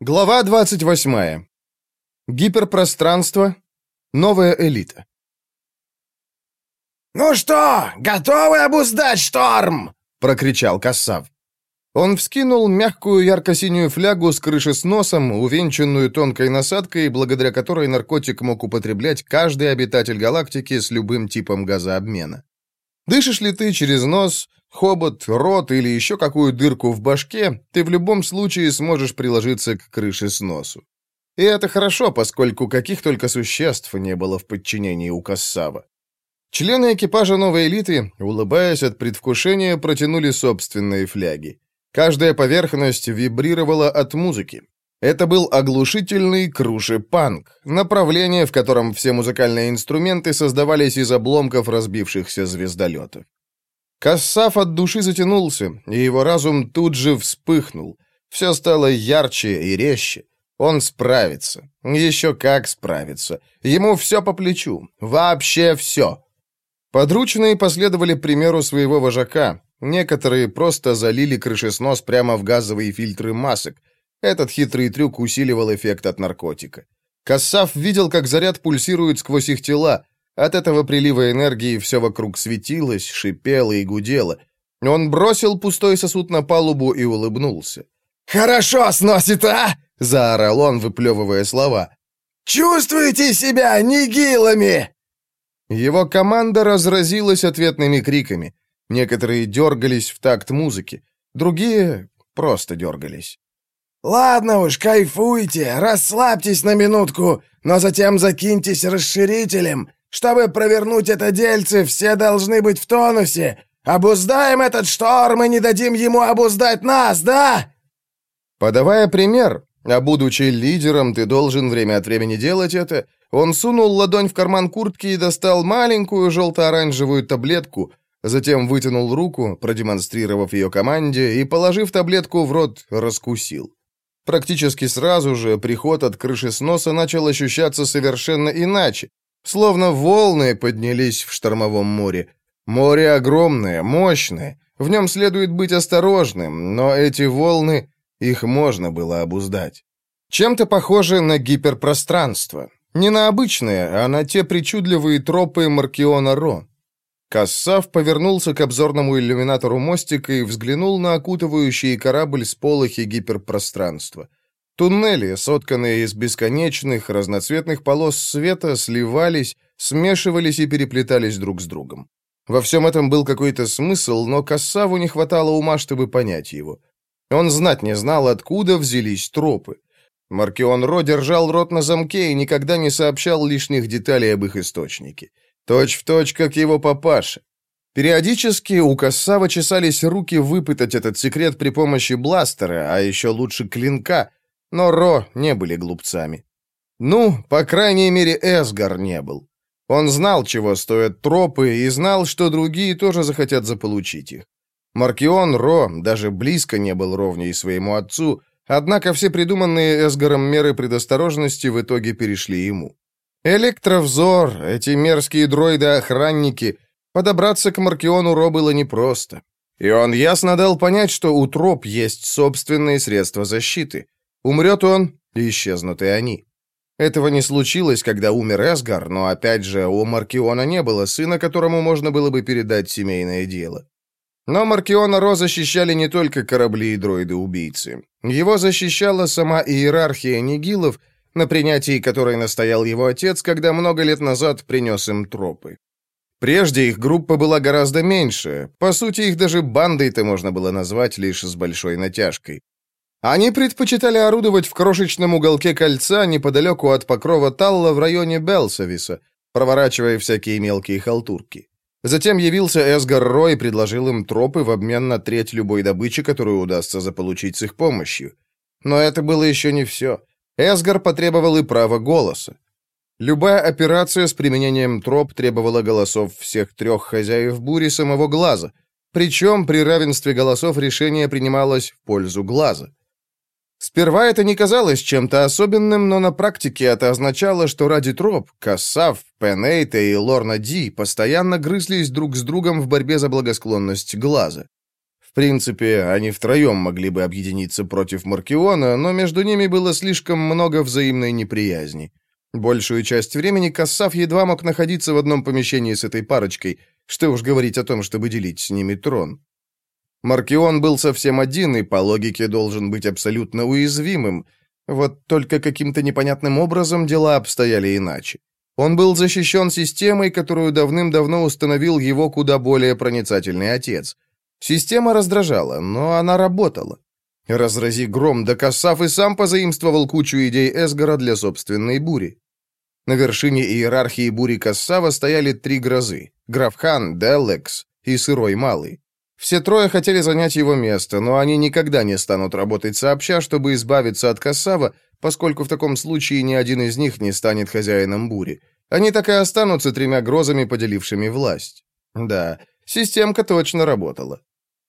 Глава 28. Гиперпространство. Новая элита. «Ну что, готовы обуздать шторм?» — прокричал Кассав. Он вскинул мягкую ярко-синюю флягу с крыши с носом, увенчанную тонкой насадкой, благодаря которой наркотик мог употреблять каждый обитатель галактики с любым типом газообмена. Дышишь ли ты через нос, хобот, рот или еще какую дырку в башке, ты в любом случае сможешь приложиться к крыше с носу. И это хорошо, поскольку каких только существ не было в подчинении у Кассава. Члены экипажа новой элиты, улыбаясь от предвкушения, протянули собственные фляги. Каждая поверхность вибрировала от музыки. Это был оглушительный круши-панк, направление, в котором все музыкальные инструменты создавались из обломков разбившихся звездолетов. Кассав от души затянулся, и его разум тут же вспыхнул. Все стало ярче и резче. Он справится. Еще как справится. Ему все по плечу. Вообще все. Подручные последовали примеру своего вожака. Некоторые просто залили крышеснос прямо в газовые фильтры масок. Этот хитрый трюк усиливал эффект от наркотика. Кассав видел, как заряд пульсирует сквозь их тела. От этого прилива энергии все вокруг светилось, шипело и гудело. Он бросил пустой сосуд на палубу и улыбнулся. «Хорошо сносит, а!» — заорал он, выплевывая слова. «Чувствуете себя нигилами?» Его команда разразилась ответными криками. Некоторые дергались в такт музыки, другие просто дергались. «Ладно уж, кайфуйте, расслабьтесь на минутку, но затем закиньтесь расширителем. Чтобы провернуть это дельце, все должны быть в тонусе. Обуздаем этот шторм и не дадим ему обуздать нас, да?» Подавая пример, а будучи лидером, ты должен время от времени делать это, он сунул ладонь в карман куртки и достал маленькую желто-оранжевую таблетку, затем вытянул руку, продемонстрировав ее команде, и, положив таблетку в рот, раскусил. Практически сразу же приход от крыши сноса начал ощущаться совершенно иначе, словно волны поднялись в штормовом море. Море огромное, мощное, в нем следует быть осторожным, но эти волны, их можно было обуздать. Чем-то похоже на гиперпространство. Не на обычные, а на те причудливые тропы Маркиона Ро. Кассав повернулся к обзорному иллюминатору мостика и взглянул на окутывающий корабль с полохи гиперпространства. Туннели, сотканные из бесконечных, разноцветных полос света, сливались, смешивались и переплетались друг с другом. Во всем этом был какой-то смысл, но Кассаву не хватало ума, чтобы понять его. Он знать не знал, откуда взялись тропы. Маркион Ро держал рот на замке и никогда не сообщал лишних деталей об их источнике. Точь в точь, как его папаша. Периодически у Кассава чесались руки выпытать этот секрет при помощи бластера, а еще лучше клинка, но Ро не были глупцами. Ну, по крайней мере, Эсгар не был. Он знал, чего стоят тропы, и знал, что другие тоже захотят заполучить их. Маркион Ро даже близко не был ровней своему отцу, Однако все придуманные Эсгаром меры предосторожности в итоге перешли ему. Электровзор, эти мерзкие дроиды-охранники, подобраться к Маркиону Ро было непросто. И он ясно дал понять, что у троп есть собственные средства защиты. Умрет он, исчезнут и они. Этого не случилось, когда умер Эсгар, но опять же, у Маркиона не было сына, которому можно было бы передать семейное дело. Но Маркиона Ро защищали не только корабли и дроиды-убийцы. Его защищала сама иерархия нигилов, на принятии которой настоял его отец, когда много лет назад принес им тропы. Прежде их группа была гораздо меньше, по сути, их даже бандой-то можно было назвать лишь с большой натяжкой. Они предпочитали орудовать в крошечном уголке кольца неподалеку от покрова Талла в районе Белсовиса, проворачивая всякие мелкие халтурки. Затем явился Эсгар Ро и предложил им тропы в обмен на треть любой добычи, которую удастся заполучить с их помощью. Но это было еще не все. Эсгар потребовал и права голоса. Любая операция с применением троп требовала голосов всех трех хозяев бури самого глаза. Причем при равенстве голосов решение принималось в пользу глаза. Сперва это не казалось чем-то особенным, но на практике это означало, что ради троп Кассав, Пенейта и Лорна Ди постоянно грызлись друг с другом в борьбе за благосклонность глаза. В принципе, они втроем могли бы объединиться против Маркиона, но между ними было слишком много взаимной неприязни. Большую часть времени Кассав едва мог находиться в одном помещении с этой парочкой, что уж говорить о том, чтобы делить с ними трон. Маркион был совсем один и, по логике, должен быть абсолютно уязвимым. Вот только каким-то непонятным образом дела обстояли иначе. Он был защищен системой, которую давным-давно установил его куда более проницательный отец. Система раздражала, но она работала. Разрази гром, да Кассав и сам позаимствовал кучу идей Эсгара для собственной бури. На вершине иерархии бури Кассава стояли три грозы — Графхан, Деллекс и Сырой Малый. Все трое хотели занять его место, но они никогда не станут работать сообща, чтобы избавиться от Кассава, поскольку в таком случае ни один из них не станет хозяином бури. Они так и останутся тремя грозами, поделившими власть. Да, системка точно работала.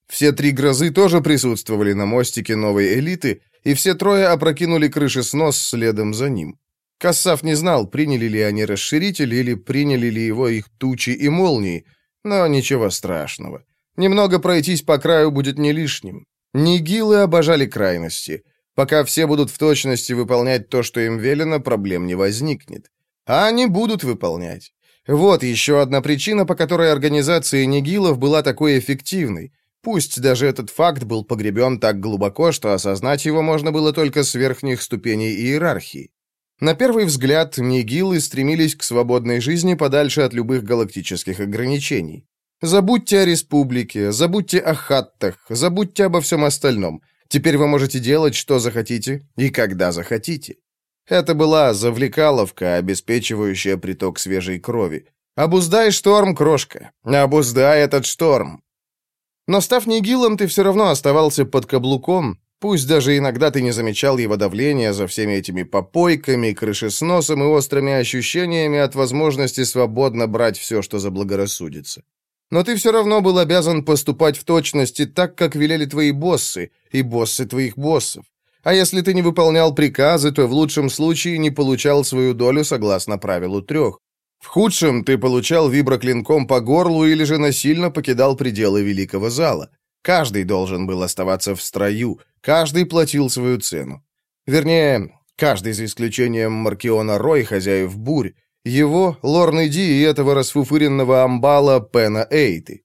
Все три грозы тоже присутствовали на мостике новой элиты, и все трое опрокинули крышеснос следом за ним. Кассав не знал, приняли ли они расширитель или приняли ли его их тучи и молнии, но ничего страшного. Немного пройтись по краю будет не лишним. Нигилы обожали крайности. Пока все будут в точности выполнять то, что им велено, проблем не возникнет. А они будут выполнять. Вот еще одна причина, по которой организация Нигилов была такой эффективной. Пусть даже этот факт был погребен так глубоко, что осознать его можно было только с верхних ступеней иерархии. На первый взгляд, Нигилы стремились к свободной жизни подальше от любых галактических ограничений. Забудьте о республике, забудьте о хаттах, забудьте обо всем остальном. Теперь вы можете делать, что захотите и когда захотите. Это была завлекаловка, обеспечивающая приток свежей крови. Обуздай шторм, крошка. Обуздай этот шторм. Но став Нигилом, ты все равно оставался под каблуком, пусть даже иногда ты не замечал его давления за всеми этими попойками, крышесносом и острыми ощущениями от возможности свободно брать все, что заблагорассудится. Но ты все равно был обязан поступать в точности так, как велели твои боссы и боссы твоих боссов. А если ты не выполнял приказы, то в лучшем случае не получал свою долю согласно правилу трех. В худшем ты получал виброклинком по горлу или же насильно покидал пределы великого зала. Каждый должен был оставаться в строю, каждый платил свою цену. Вернее, каждый за исключением Маркиона Рой, хозяев бурь, его, Лорны Ди и этого расфуфыренного амбала Пена Эйты.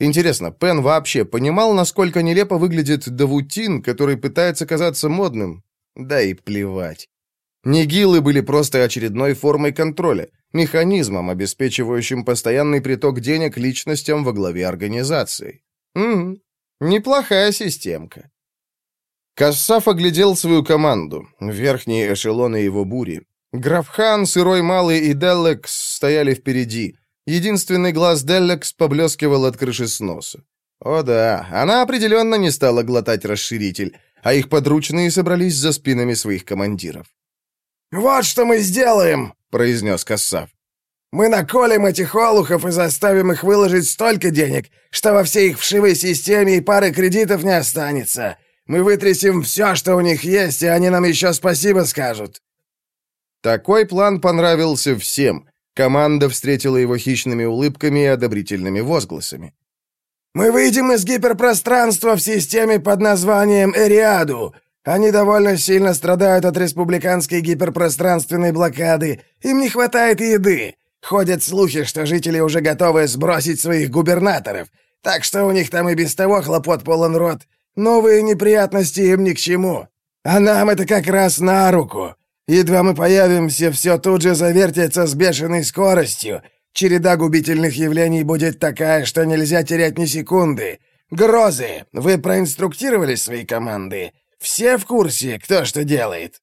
Интересно, Пен вообще понимал, насколько нелепо выглядит Давутин, который пытается казаться модным? Да и плевать. Нигилы были просто очередной формой контроля, механизмом, обеспечивающим постоянный приток денег личностям во главе организации. Угу, неплохая системка. Кассаф оглядел свою команду, верхние эшелоны его бури. Графхан, Сырой Малый и Деллекс стояли впереди. Единственный глаз Деллекс поблескивал от крыши сноса. О да, она определенно не стала глотать расширитель, а их подручные собрались за спинами своих командиров. «Вот что мы сделаем!» — произнес Кассав. «Мы наколем этих олухов и заставим их выложить столько денег, что во всей их вшивой системе и пары кредитов не останется. Мы вытрясем все, что у них есть, и они нам еще спасибо скажут». Такой план понравился всем. Команда встретила его хищными улыбками и одобрительными возгласами. «Мы выйдем из гиперпространства в системе под названием Эриаду. Они довольно сильно страдают от республиканской гиперпространственной блокады. Им не хватает еды. Ходят слухи, что жители уже готовы сбросить своих губернаторов. Так что у них там и без того хлопот полон рот. Новые неприятности им ни к чему. А нам это как раз на руку. Едва мы появимся, все тут же завертится с бешеной скоростью. Череда губительных явлений будет такая, что нельзя терять ни секунды. Грозы, вы проинструктировали свои команды? Все в курсе, кто что делает?»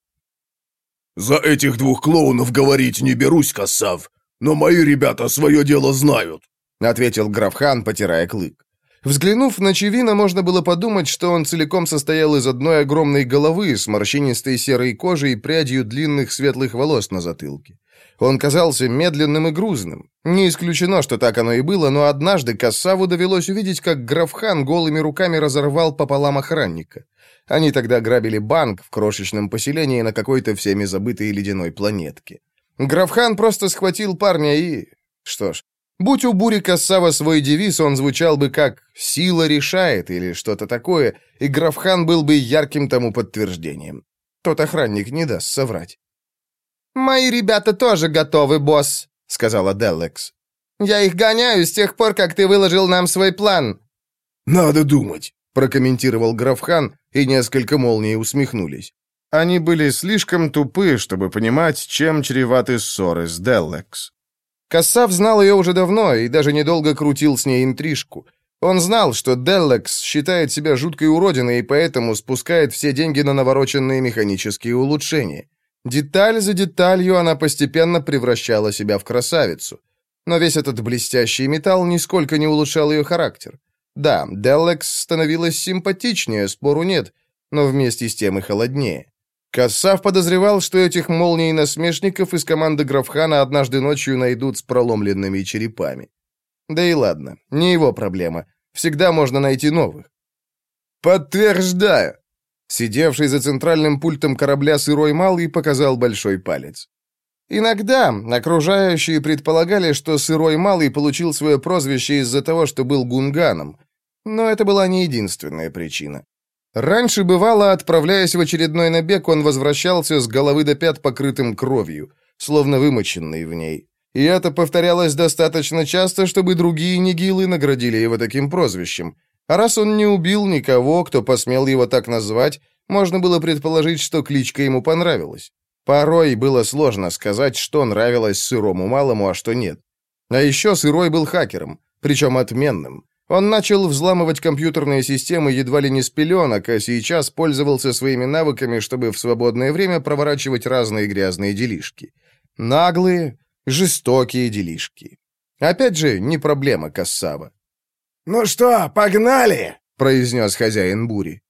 «За этих двух клоунов говорить не берусь, Кассав, но мои ребята свое дело знают», — ответил Графхан, потирая клык. Взглянув на Чевина, можно было подумать, что он целиком состоял из одной огромной головы с морщинистой серой кожей и прядью длинных светлых волос на затылке. Он казался медленным и грузным. Не исключено, что так оно и было, но однажды Кассаву довелось увидеть, как Графхан голыми руками разорвал пополам охранника. Они тогда грабили банк в крошечном поселении на какой-то всеми забытой ледяной планетке. Графхан просто схватил парня и... Что ж, Будь у Бури Кассава свой девиз, он звучал бы как «сила решает» или что-то такое, и Графхан был бы ярким тому подтверждением. Тот охранник не даст соврать. «Мои ребята тоже готовы, босс», — сказала Деллекс. «Я их гоняю с тех пор, как ты выложил нам свой план». «Надо думать», — прокомментировал Графхан, и несколько молний усмехнулись. Они были слишком тупы, чтобы понимать, чем чреваты ссоры с Деллекс. Кассав знал ее уже давно и даже недолго крутил с ней интрижку. Он знал, что Деллекс считает себя жуткой уродиной и поэтому спускает все деньги на навороченные механические улучшения. Деталь за деталью она постепенно превращала себя в красавицу. Но весь этот блестящий металл нисколько не улучшал ее характер. Да, Деллекс становилась симпатичнее, спору нет, но вместе с тем и холоднее. Кассав подозревал, что этих молний насмешников из команды Графхана однажды ночью найдут с проломленными черепами. Да и ладно, не его проблема. Всегда можно найти новых. «Подтверждаю!» Сидевший за центральным пультом корабля сырой малый показал большой палец. Иногда окружающие предполагали, что сырой малый получил свое прозвище из-за того, что был гунганом. Но это была не единственная причина. Раньше, бывало, отправляясь в очередной набег, он возвращался с головы до пят покрытым кровью, словно вымоченный в ней. И это повторялось достаточно часто, чтобы другие нигилы наградили его таким прозвищем. А раз он не убил никого, кто посмел его так назвать, можно было предположить, что кличка ему понравилась. Порой было сложно сказать, что нравилось сырому малому, а что нет. А еще сырой был хакером, причем отменным. Он начал взламывать компьютерные системы едва ли не с пеленок, а сейчас пользовался своими навыками, чтобы в свободное время проворачивать разные грязные делишки. Наглые, жестокие делишки. Опять же, не проблема Кассава. «Ну что, погнали!» — произнес хозяин бури.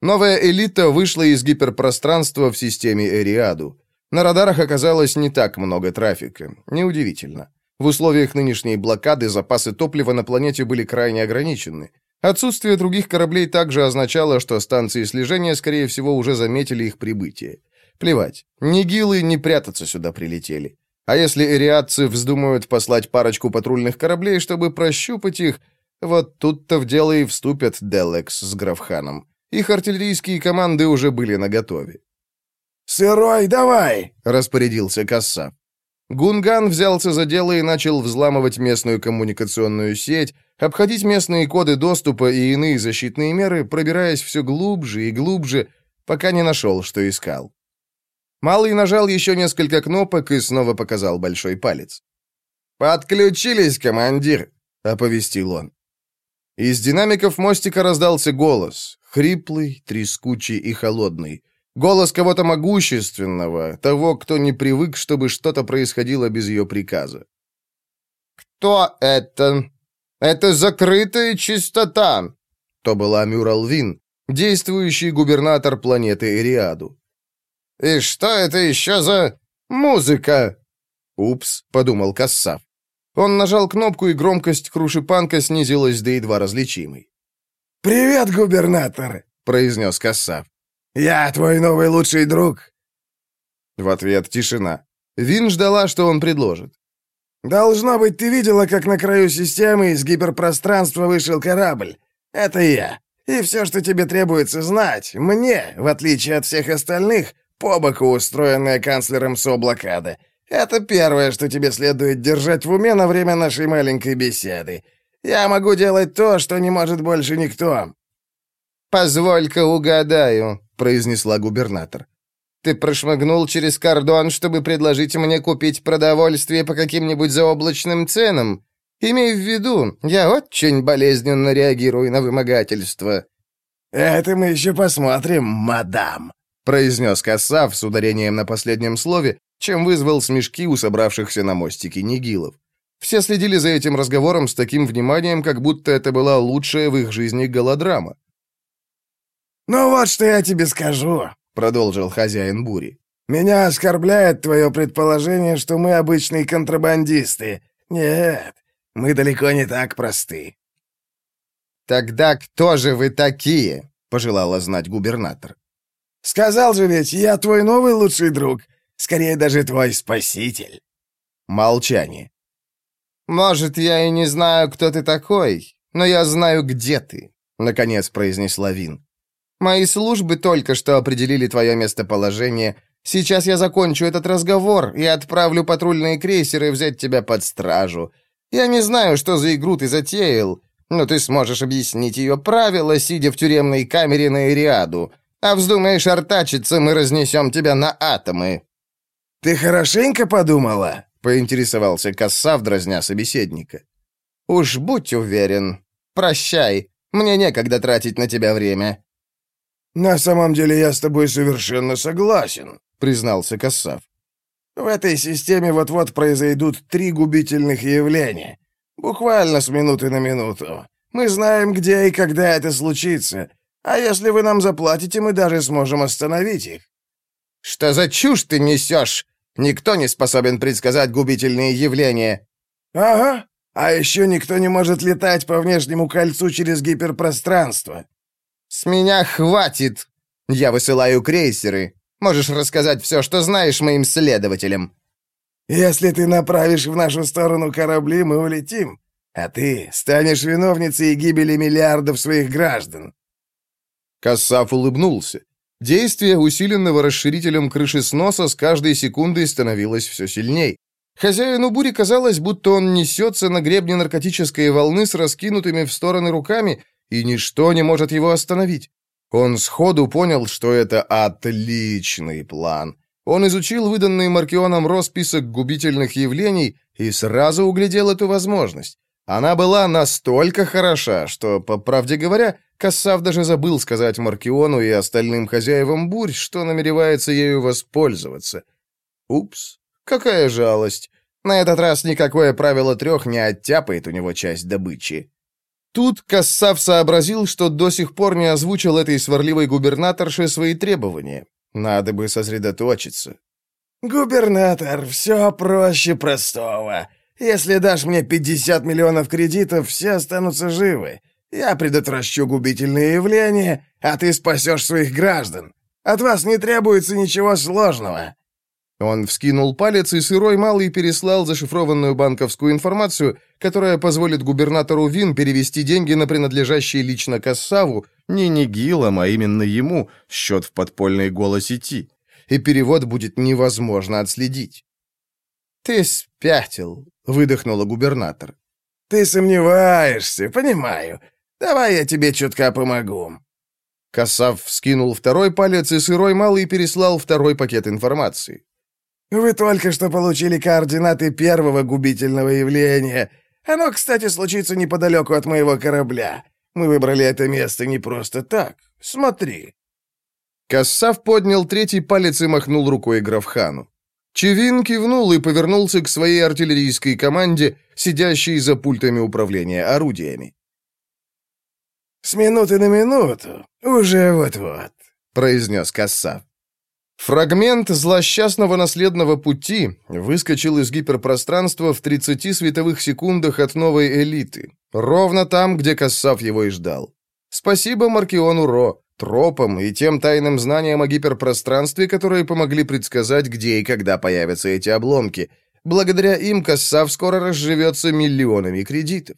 Новая элита вышла из гиперпространства в системе Эриаду. На радарах оказалось не так много трафика. Неудивительно. В условиях нынешней блокады запасы топлива на планете были крайне ограничены. Отсутствие других кораблей также означало, что станции слежения, скорее всего, уже заметили их прибытие. Плевать, ни гилы, ни прятаться сюда прилетели. А если эриадцы вздумают послать парочку патрульных кораблей, чтобы прощупать их, вот тут-то в дело и вступят Делекс с Графханом. Их артиллерийские команды уже были наготове. «Сырой, давай!» — распорядился Кассап. Гунган взялся за дело и начал взламывать местную коммуникационную сеть, обходить местные коды доступа и иные защитные меры, пробираясь все глубже и глубже, пока не нашел, что искал. Малый нажал еще несколько кнопок и снова показал большой палец. «Подключились, командир!» — оповестил он. Из динамиков мостика раздался голос, хриплый, трескучий и холодный. Голос кого-то могущественного, того, кто не привык, чтобы что-то происходило без ее приказа. «Кто это? Это закрытая чистота!» То была Мюралвин, действующий губернатор планеты Эриаду. «И что это еще за музыка?» «Упс», — подумал Кассав. Он нажал кнопку, и громкость крушипанка снизилась до едва различимой. «Привет, губернатор!» — произнес Кассав. «Я твой новый лучший друг!» В ответ тишина. Вин ждала, что он предложит. «Должно быть, ты видела, как на краю системы из гиперпространства вышел корабль. Это я. И все, что тебе требуется знать, мне, в отличие от всех остальных, по боку устроенная канцлером СО-блокада. Это первое, что тебе следует держать в уме на время нашей маленькой беседы. Я могу делать то, что не может больше никто». «Позволь-ка угадаю», произнесла губернатор. «Ты прошмыгнул через кордон, чтобы предложить мне купить продовольствие по каким-нибудь заоблачным ценам. Имей в виду, я очень болезненно реагирую на вымогательство». «Это мы еще посмотрим, мадам», — произнес Кассав с ударением на последнем слове, чем вызвал смешки у собравшихся на мостике Нигилов. Все следили за этим разговором с таким вниманием, как будто это была лучшая в их жизни голодрама. «Ну вот что я тебе скажу», — продолжил хозяин бури. «Меня оскорбляет твое предположение, что мы обычные контрабандисты. Нет, мы далеко не так просты». «Тогда кто же вы такие?» — пожелала знать губернатор. «Сказал же ведь, я твой новый лучший друг. Скорее, даже твой спаситель». Молчание. «Может, я и не знаю, кто ты такой, но я знаю, где ты», — наконец произнесла Вин. «Мои службы только что определили твое местоположение. Сейчас я закончу этот разговор и отправлю патрульные крейсеры взять тебя под стражу. Я не знаю, что за игру ты затеял, но ты сможешь объяснить ее правила, сидя в тюремной камере на Ириаду. А вздумаешь артачиться, мы разнесем тебя на атомы». «Ты хорошенько подумала?» — поинтересовался Кассав, дразня собеседника. «Уж будь уверен. Прощай. Мне некогда тратить на тебя время». «На самом деле я с тобой совершенно согласен», — признался Кассав. «В этой системе вот-вот произойдут три губительных явления. Буквально с минуты на минуту. Мы знаем, где и когда это случится. А если вы нам заплатите, мы даже сможем остановить их». «Что за чушь ты несешь? Никто не способен предсказать губительные явления». «Ага. А еще никто не может летать по внешнему кольцу через гиперпространство». «С меня хватит. Я высылаю крейсеры. Можешь рассказать все, что знаешь моим следователям». Если ты направишь в нашу сторону корабли, мы улетим, а ты станешь виновницей гибели миллиардов своих граждан». Кассаф улыбнулся. Действие усиленного расширителем крыши сноса с каждой секундой становилось все сильней. Хозяину бури казалось, будто он несется на гребне наркотической волны с раскинутыми в стороны руками, и ничто не может его остановить. Он сходу понял, что это отличный план. Он изучил выданный Маркионом Ро список губительных явлений и сразу углядел эту возможность. Она была настолько хороша, что, по правде говоря, Кассав даже забыл сказать Маркиону и остальным хозяевам бурь, что намеревается ею воспользоваться. Упс, какая жалость. На этот раз никакое правило трех не оттяпает у него часть добычи. Тут Кассав сообразил, что до сих пор не озвучил этой сварливой губернаторше свои требования. Надо бы сосредоточиться. «Губернатор, все проще простого. Если дашь мне 50 миллионов кредитов, все останутся живы. Я предотвращу губительные явления, а ты спасешь своих граждан. От вас не требуется ничего сложного». Он вскинул палец, и сырой малый переслал зашифрованную банковскую информацию, которая позволит губернатору Вин перевести деньги на принадлежащий лично Кассаву, не Нигилам, а именно ему, счет в подпольной голосети. И перевод будет невозможно отследить. «Ты спятил», — выдохнула губернатор. «Ты сомневаешься, понимаю. Давай я тебе чутка помогу». Кассав вскинул второй палец, и сырой малый переслал второй пакет информации. «Вы только что получили координаты первого губительного явления. Оно, кстати, случится неподалеку от моего корабля. Мы выбрали это место не просто так. Смотри». Кассав поднял третий палец и махнул рукой Графхану. Чевин кивнул и повернулся к своей артиллерийской команде, сидящей за пультами управления орудиями. «С минуты на минуту, уже вот-вот», — произнес Кассав. Фрагмент злосчастного наследного пути выскочил из гиперпространства в 30 световых секундах от новой элиты, ровно там, где Кассав его и ждал. Спасибо Маркиону Ро, тропам и тем тайным знаниям о гиперпространстве, которые помогли предсказать, где и когда появятся эти обломки. Благодаря им Кассав скоро разживется миллионами кредитов.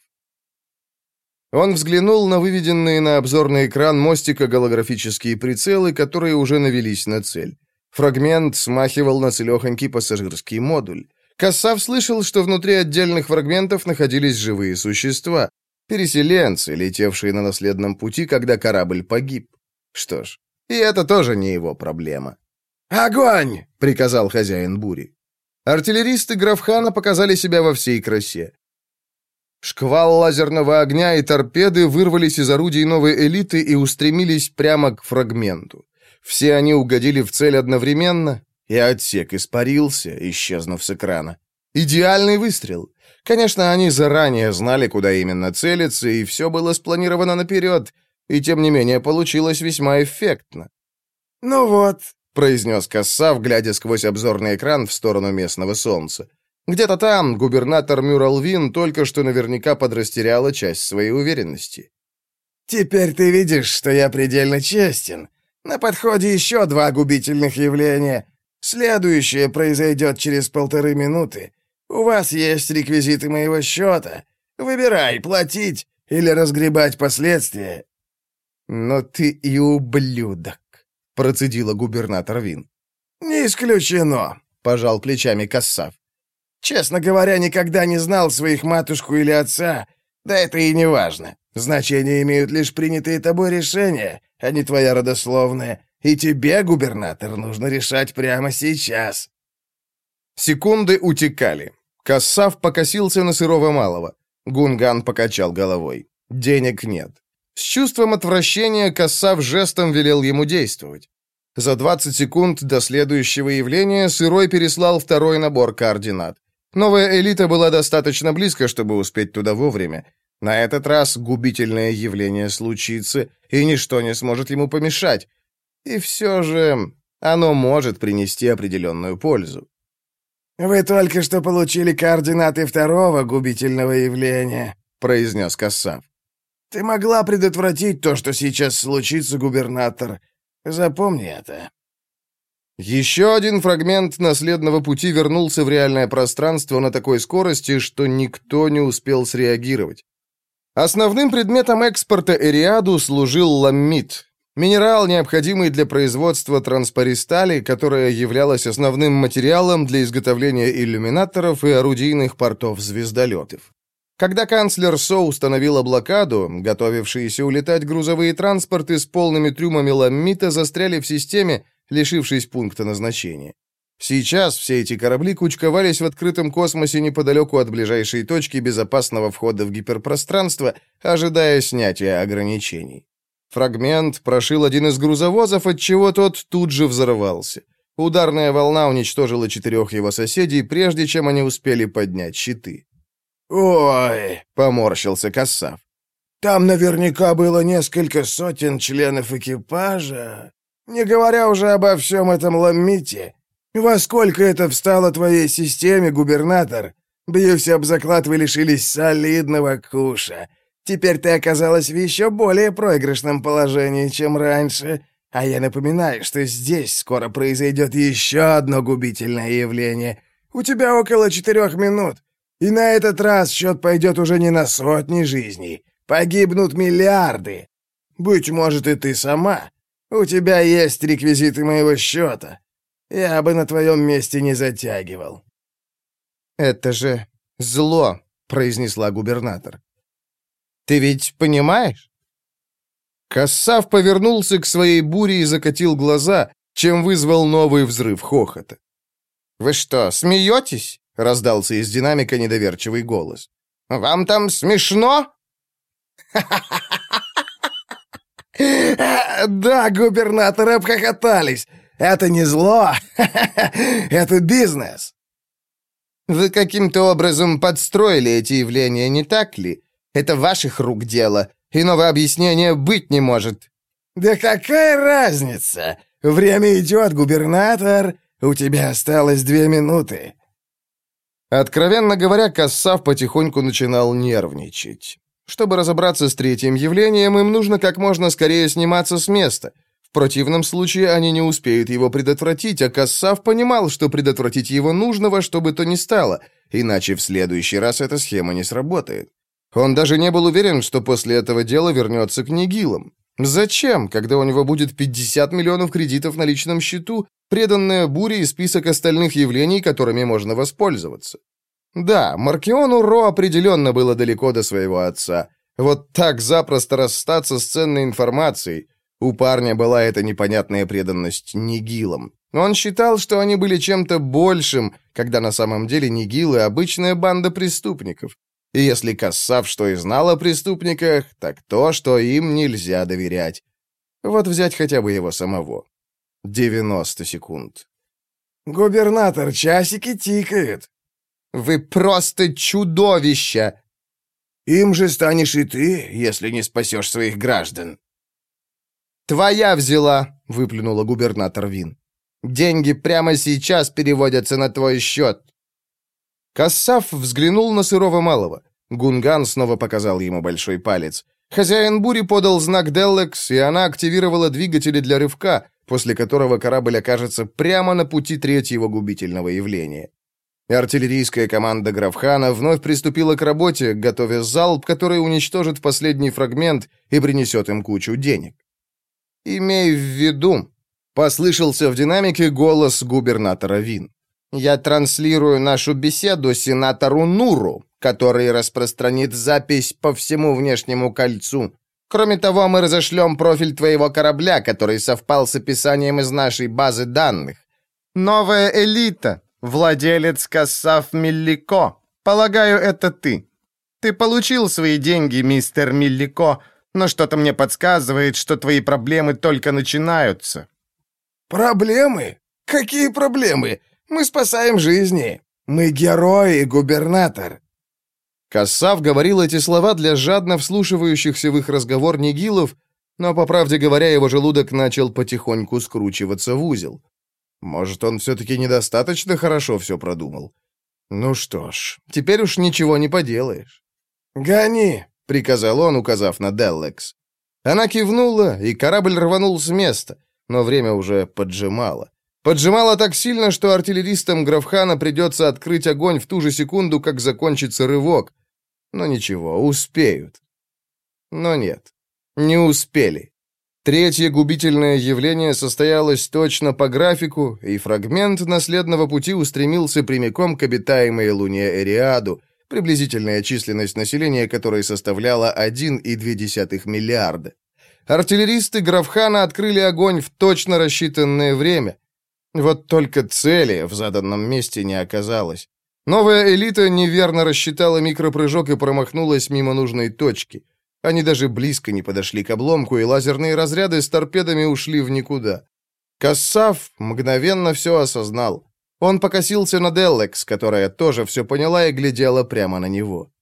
Он взглянул на выведенные на обзорный экран мостика голографические прицелы, которые уже навелись на цель. Фрагмент смахивал на целехонький пассажирский модуль. Кассав слышал, что внутри отдельных фрагментов находились живые существа, переселенцы, летевшие на наследном пути, когда корабль погиб. Что ж, и это тоже не его проблема. «Огонь!» — приказал хозяин бури. Артиллеристы Графхана показали себя во всей красе. Шквал лазерного огня и торпеды вырвались из орудий новой элиты и устремились прямо к фрагменту. Все они угодили в цель одновременно, и отсек испарился, исчезнув с экрана. Идеальный выстрел. Конечно, они заранее знали, куда именно целиться, и все было спланировано наперед, и тем не менее получилось весьма эффектно. «Ну вот», — произнес Кассав, глядя сквозь обзорный экран в сторону местного солнца. Где-то там губернатор Мюралвин только что наверняка подрастеряла часть своей уверенности. «Теперь ты видишь, что я предельно честен. На подходе еще два губительных явления. Следующее произойдет через полторы минуты. У вас есть реквизиты моего счета. Выбирай, платить или разгребать последствия». «Но ты и ублюдок», — процедила губернатор Вин. «Не исключено», — пожал плечами Кассав. «Честно говоря, никогда не знал своих матушку или отца. Да это и не важно. Значение имеют лишь принятые тобой решения, а не твоя родословная. И тебе, губернатор, нужно решать прямо сейчас». Секунды утекали. Кассав покосился на сырого малого. Гунган покачал головой. Денег нет. С чувством отвращения Кассав жестом велел ему действовать. За 20 секунд до следующего явления Сырой переслал второй набор координат. Новая элита была достаточно близко, чтобы успеть туда вовремя. На этот раз губительное явление случится, и ничто не сможет ему помешать. И все же оно может принести определенную пользу. «Вы только что получили координаты второго губительного явления», — произнес Кассав. «Ты могла предотвратить то, что сейчас случится, губернатор. Запомни это». Еще один фрагмент наследного пути вернулся в реальное пространство на такой скорости, что никто не успел среагировать. Основным предметом экспорта Эриаду служил ламмит, Минерал, необходимый для производства транспористали, которая являлась основным материалом для изготовления иллюминаторов и орудийных портов звездолетов. Когда канцлер Со установила блокаду, готовившиеся улетать грузовые транспорты с полными трюмами ламмита застряли в системе, лишившись пункта назначения. Сейчас все эти корабли кучковались в открытом космосе неподалеку от ближайшей точки безопасного входа в гиперпространство, ожидая снятия ограничений. Фрагмент прошил один из грузовозов, отчего тот тут же взорвался. Ударная волна уничтожила четырех его соседей, прежде чем они успели поднять щиты. «Ой!» — поморщился Кассав. «Там наверняка было несколько сотен членов экипажа, не говоря уже обо всем этом ломите. Во сколько это встало твоей системе, губернатор? Бьюсь об заклад, вы лишились солидного куша. Теперь ты оказалась в еще более проигрышном положении, чем раньше. А я напоминаю, что здесь скоро произойдет еще одно губительное явление. У тебя около четырех минут. И на этот раз счет пойдет уже не на сотни жизней. Погибнут миллиарды. Быть может, и ты сама. У тебя есть реквизиты моего счета. Я бы на твоем месте не затягивал». «Это же зло», — произнесла губернатор. Ты ведь понимаешь?» Кассав повернулся к своей буре и закатил глаза, чем вызвал новый взрыв хохота. «Вы что, смеетесь?» — раздался из динамика недоверчивый голос. «Вам там смешно?» «Да, губернаторы обхохотались. Это не зло, это бизнес». «Вы каким-то образом подстроили эти явления, не так ли? Это ваших рук дело. Иного объяснения быть не может». «Да какая разница? Время идет, губернатор. У тебя осталось две минуты». Откровенно говоря, Кассав потихоньку начинал нервничать. Чтобы разобраться с третьим явлением, им нужно как можно скорее сниматься с места. В противном случае они не успеют его предотвратить, а Кассав понимал, что предотвратить его нужно во что бы то ни стало, иначе в следующий раз эта схема не сработает. Он даже не был уверен, что после этого дела вернется к Нигилам. Зачем, когда у него будет 50 миллионов кредитов на личном счету, преданная буре и список остальных явлений, которыми можно воспользоваться? Да, Маркиону Ро определенно было далеко до своего отца. Вот так запросто расстаться с ценной информацией. У парня была эта непонятная преданность Нигилам. Он считал, что они были чем-то большим, когда на самом деле Нигилы — обычная банда преступников. И если Кассав что и знал о преступниках, так то, что им нельзя доверять. Вот взять хотя бы его самого. 90 секунд. «Губернатор, часики тикают». «Вы просто чудовище!» «Им же станешь и ты, если не спасешь своих граждан». «Твоя взяла», — выплюнула губернатор Вин. «Деньги прямо сейчас переводятся на твой счет. Кассав взглянул на сырого малого. Гунган снова показал ему большой палец. Хозяин бури подал знак Деллекс, и она активировала двигатели для рывка, после которого корабль окажется прямо на пути третьего губительного явления. Артиллерийская команда Графхана вновь приступила к работе, готовя залп, который уничтожит последний фрагмент и принесет им кучу денег. «Имей в виду», — послышался в динамике голос губернатора Вин. «Я транслирую нашу беседу сенатору Нуру, который распространит запись по всему внешнему кольцу. Кроме того, мы разошлем профиль твоего корабля, который совпал с описанием из нашей базы данных. Новая элита, владелец Кассав Миллико. Полагаю, это ты. Ты получил свои деньги, мистер Миллико, но что-то мне подсказывает, что твои проблемы только начинаются». «Проблемы? Какие проблемы? Мы спасаем жизни. Мы герои, губернатор. Кассав говорил эти слова для жадно вслушивающихся в их разговор нигилов, но, по правде говоря, его желудок начал потихоньку скручиваться в узел. Может, он все-таки недостаточно хорошо все продумал? Ну что ж, теперь уж ничего не поделаешь. «Гони!» — приказал он, указав на Деллекс. Она кивнула, и корабль рванул с места, но время уже поджимало. Поджимало так сильно, что артиллеристам Графхана придется открыть огонь в ту же секунду, как закончится рывок. Но ничего, успеют. Но нет, не успели. Третье губительное явление состоялось точно по графику, и фрагмент наследного пути устремился прямиком к обитаемой луне Эриаду, приблизительная численность населения которой составляла 1,2 миллиарда. Артиллеристы Графхана открыли огонь в точно рассчитанное время. Вот только цели в заданном месте не оказалось. Новая элита неверно рассчитала микропрыжок и промахнулась мимо нужной точки. Они даже близко не подошли к обломку, и лазерные разряды с торпедами ушли в никуда. Кассав мгновенно все осознал. Он покосился на Деллекс, которая тоже все поняла и глядела прямо на него.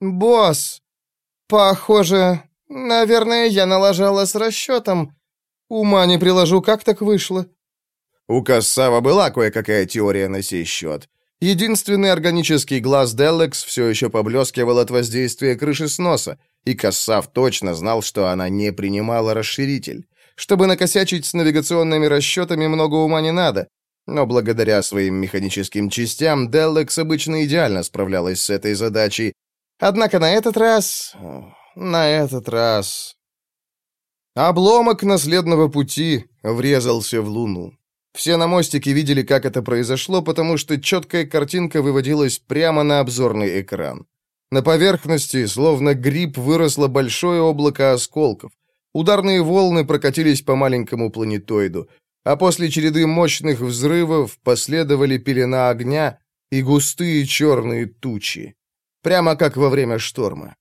«Босс, похоже, наверное, я налажала с расчетом. Ума не приложу, как так вышло?» У Кассава была кое-какая теория на сей счет. Единственный органический глаз Деллекс все еще поблескивал от воздействия крыши сноса, и Кассав точно знал, что она не принимала расширитель. Чтобы накосячить с навигационными расчетами, много ума не надо, но благодаря своим механическим частям Деллекс обычно идеально справлялась с этой задачей. Однако на этот раз... На этот раз... Обломок наследного пути врезался в Луну. Все на мостике видели, как это произошло, потому что четкая картинка выводилась прямо на обзорный экран. На поверхности, словно гриб, выросло большое облако осколков. Ударные волны прокатились по маленькому планетоиду, а после череды мощных взрывов последовали пелена огня и густые черные тучи. Прямо как во время шторма.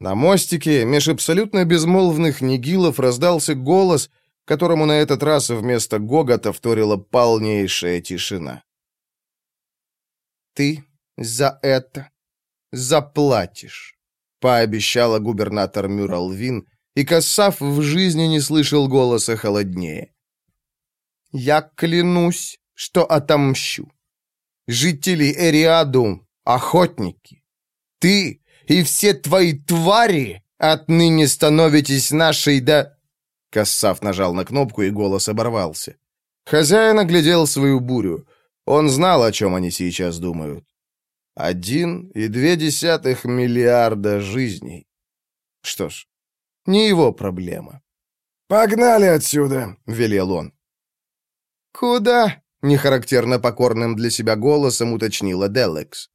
На мостике, меж абсолютно безмолвных нигилов, раздался голос — которому на этот раз вместо гогота вторила полнейшая тишина. «Ты за это заплатишь», — пообещала губернатор Мюралвин, и Кассав в жизни не слышал голоса холоднее. «Я клянусь, что отомщу. Жители Эриаду — охотники. Ты и все твои твари отныне становитесь нашей да...» Кассав нажал на кнопку, и голос оборвался. Хозяин оглядел свою бурю. Он знал, о чем они сейчас думают. Один и две десятых миллиарда жизней. Что ж, не его проблема. «Погнали отсюда!» — велел он. «Куда?» — нехарактерно покорным для себя голосом уточнила Деллекс.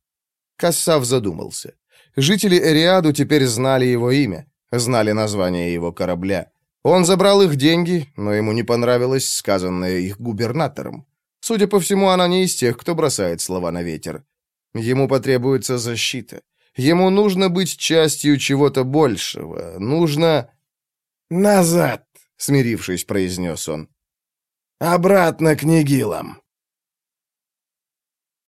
Кассав задумался. Жители Эриаду теперь знали его имя, знали название его корабля. Он забрал их деньги, но ему не понравилось сказанное их губернатором. Судя по всему, она не из тех, кто бросает слова на ветер. Ему потребуется защита. Ему нужно быть частью чего-то большего. Нужно... «Назад!» — смирившись, произнес он. «Обратно к Нигилам!»